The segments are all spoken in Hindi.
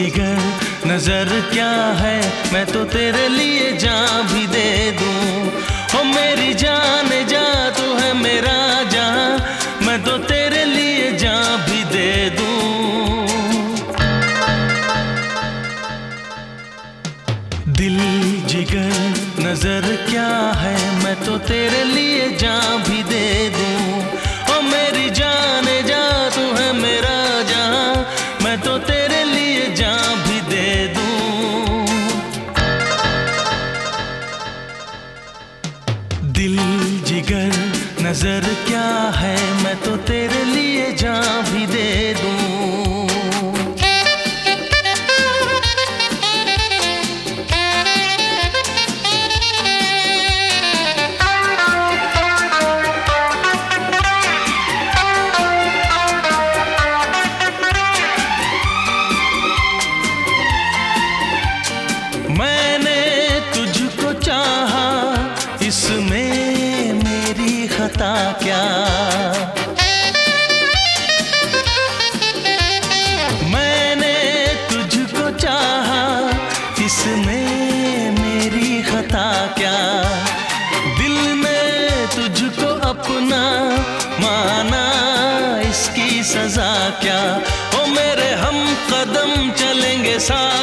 जिगर, नज़र क्या है? मैं तो तेरे लिए जान भी दे दूँ। हो मेरी जान, जा तू है मेरा जहाँ मैं तो तेरे लिए जान भी दे दूँ। दिल, जिगर, नज़र क्या है? मैं तो तेरे लिए जान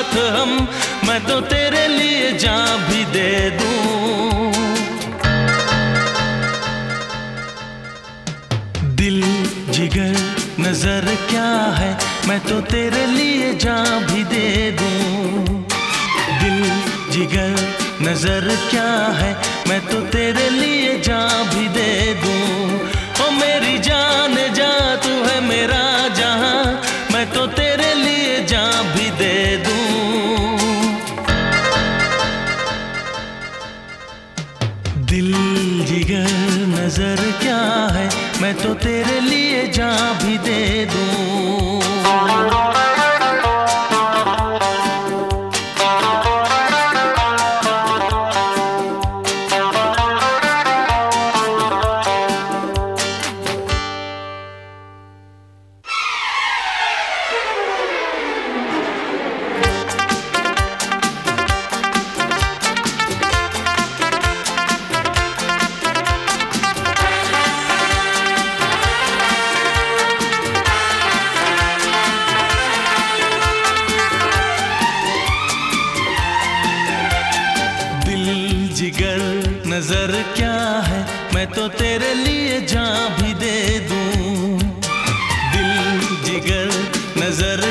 साथ हम, मैं तो तेरे लिए जान भी दे दूँ। दिल जिगर नज़र क्या है, मैं तो तेरे लिए जान भी दे दूँ। दिल जिगर नज़र क्या है, मैं तो तेरे लिए जान भी दे दूँ। क्या है? मैं तो तेरे लिए जा भी दे दूँ। मैं तो तेरे लिए जा भी दे दूँ। दिल जिगर नज़र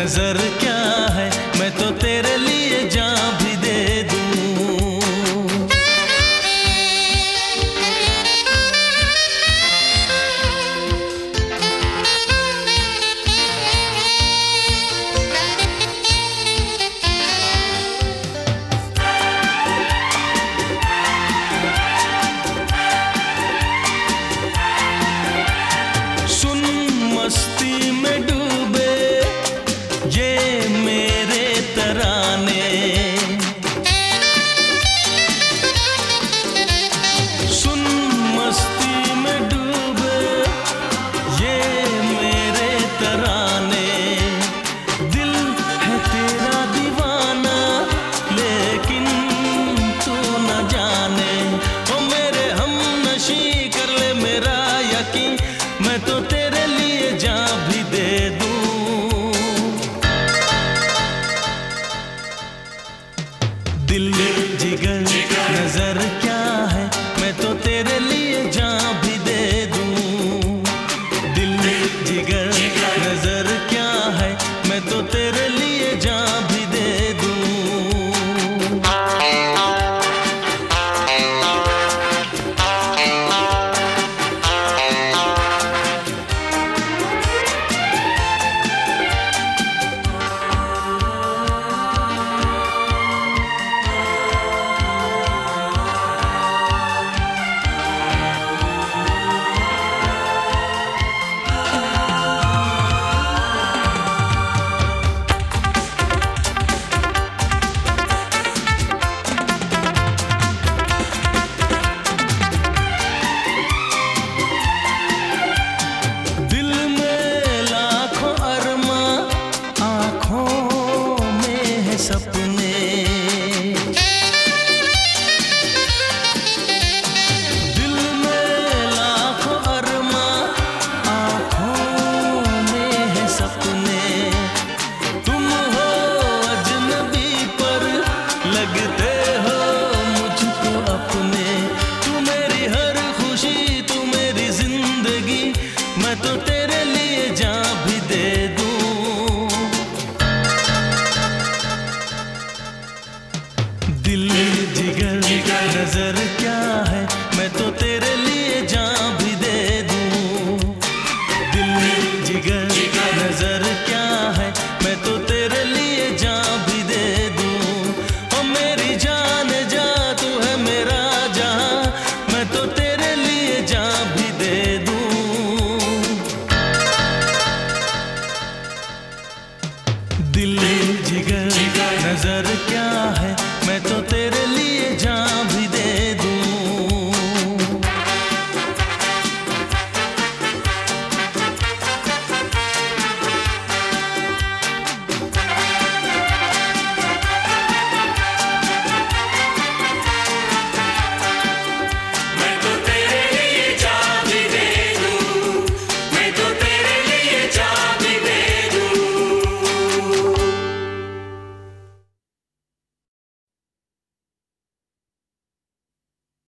nazar ജിഗർ मधुर